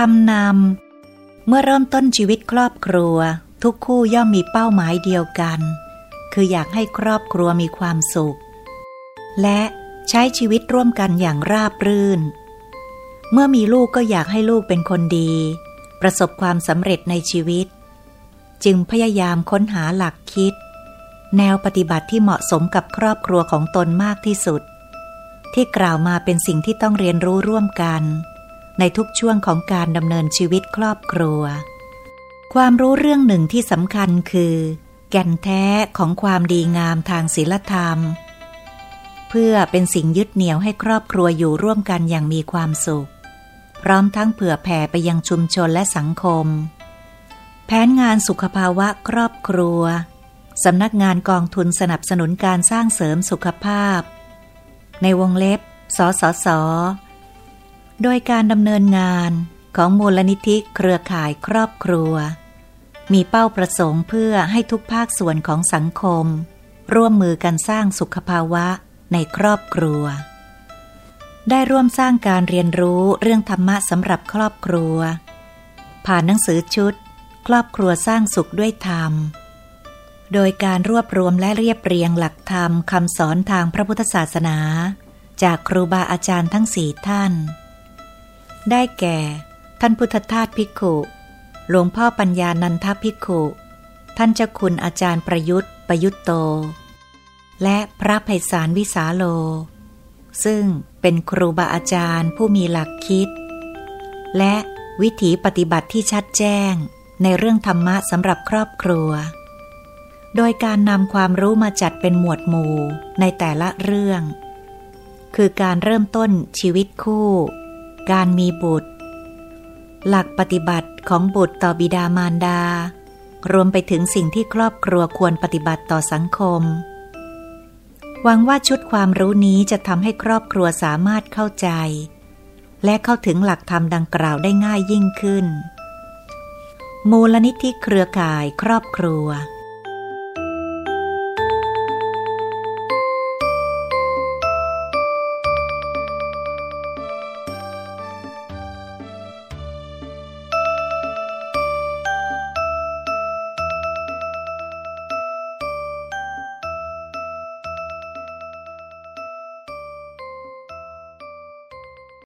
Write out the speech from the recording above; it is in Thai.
คำนำ เมื่อเริ่มต้นชีวิตครอบครัว ทุกคู่ย่อมมีเป้าหมายเดียวกัน คืออยากให้ครอบครัวมีความสุข และใช้ชีวิตร่วมกันอย่างราบรื่น เมื่อมีลูกก็อยากให้ลูกเป็นคนดี ประสบความสำเร็จในชีวิต จึงพยายามค้นหาหลักคิด แนวปฏิบัติที่เหมาะสมกับครอบครัวของตนมากที่สุด ที่กล่าวมาเป็นสิ่งที่ต้องเรียนรู้ร่วมกัน ในทุกช่วงของการดำเนินชีวิตครอบครัว ความรู้เรื่องหนึ่งที่สำคัญคือ แก่นแท้ของความดีงามทางศีลธรรม เพื่อเป็นสิ่งยึดเหนี่ยวให้ครอบครัวอยู่ร่วมกันอย่างมีความสุข พร้อมทั้งเผื่อแผ่ไปยังชุมชนและสังคม แผนงานสุขภาวะครอบครัวสำนักงานกองทุนสนับสนุนการสร้างเสริมสุขภาพ ในวงเล็บ สสส โดยการดำเนินงานของมูลนิธิเครือข่ายครอบครัว มีเป้าประสงค์เพื่อให้ทุกภาคส่วนของสังคม ร่วมมือกันสร้างสุขภาวะในครอบครัว ได้ร่วมสร้างการเรียนรู้เรื่องธรรมะสำหรับครอบครัว ผ่านหนังสือชุด ครอบครัวสร้างสุขด้วยธรรม โดยการรวบรวมและเรียบเรียงหลักธรรมคำสอนทางพระพุทธศาสนา จากครูบาอาจารย์ทั้งสี่ท่าน ได้แก่ ท่านพุทธทาสภิกขุ หลวงพ่อปัญญานันทภิกขุ ท่านเจ้าคุณอาจารย์ประยุทธ์ประยุทธ์โต และพระไพศาลวิสาโล ซึ่งเป็นครูบาอาจารย์ผู้มีหลักคิด และวิถีปฏิบัติที่ชัดแจ้งในเรื่องธรรมะสำหรับครอบครัว โดยการนำความรู้มาจัดเป็นหมวดหมู่ในแต่ละเรื่อง คือการเริ่มต้นชีวิตคู่ การมีบุตร หลักปฏิบัติของบุตรต่อบิดามารดา รวมไปถึงสิ่งที่ครอบครัวควรปฏิบัติต่อสังคม หวังว่าชุดความรู้นี้จะทำให้ครอบครัวสามารถเข้าใจ และเข้าถึงหลักธรรมดังกล่าวได้ง่ายยิ่งขึ้น มูลนิธิเครือข่ายครอบครัว